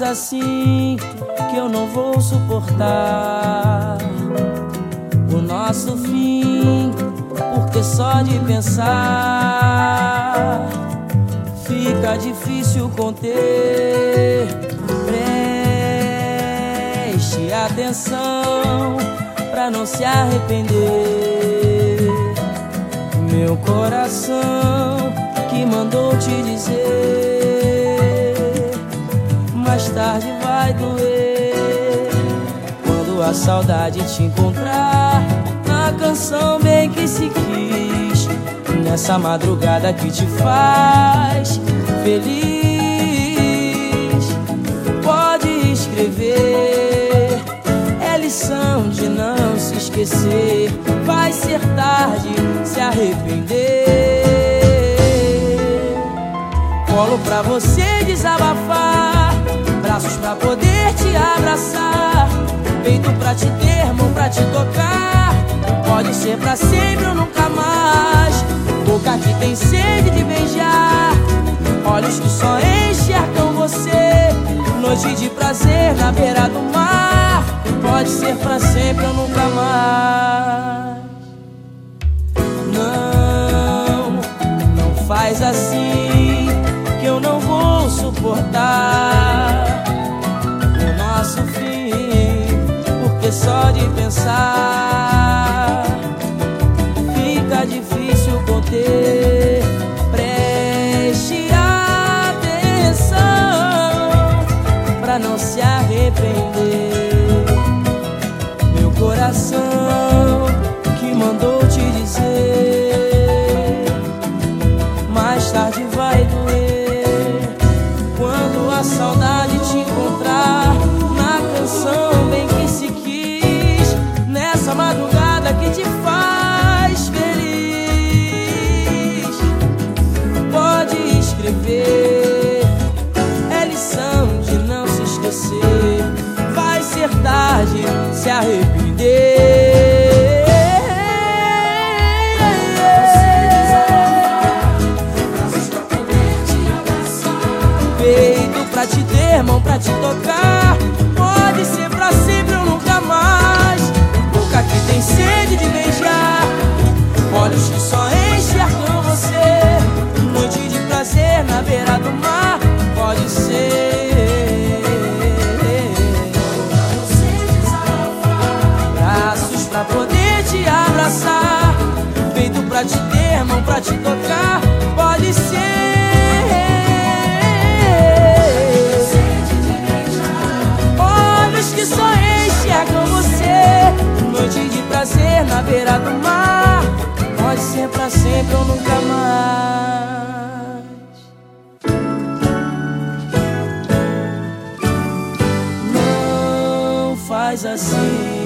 assim que eu não vou suportar o nosso fim, porque só de pensar fica difícil conter. Preste atenção pra não se arrepender. Meu coração que mandou te dizer, vai doer quando a saudade te encontrar na canção bem que se quis, nessa madrugada que te faz feliz. Pode escrever, é lição de não se esquecer. Vai ser tarde se arrepender. Colo pra você desabafar, braços pra poder te abraçar, peito pra te ter, mão pra te tocar. Pode ser pra sempre ou nunca mais. Boca que tem sede de beijar, olhos que só enxergam você. Noite de prazer na beira do mar. Pode ser pra sempre ou nunca mais. Não, não faz assim pensar fica difícil conter. Preste atenção pra não se arrepender. Meu coração que mandou te dizer, mais tarde vai doer quando a saudade pra te ter, mão pra te tocar. Pode ser pra sempre ou nunca mais. Boca que tem sede de beijar. Olhos que só enxergam você. Noite de prazer na beira do mar. Pode ser. Braços pra poder te abraçar. Peito pra te ter, mão pra te tocar. Beira do mar. Pode ser pra sempre ou nunca mais. Não faz assim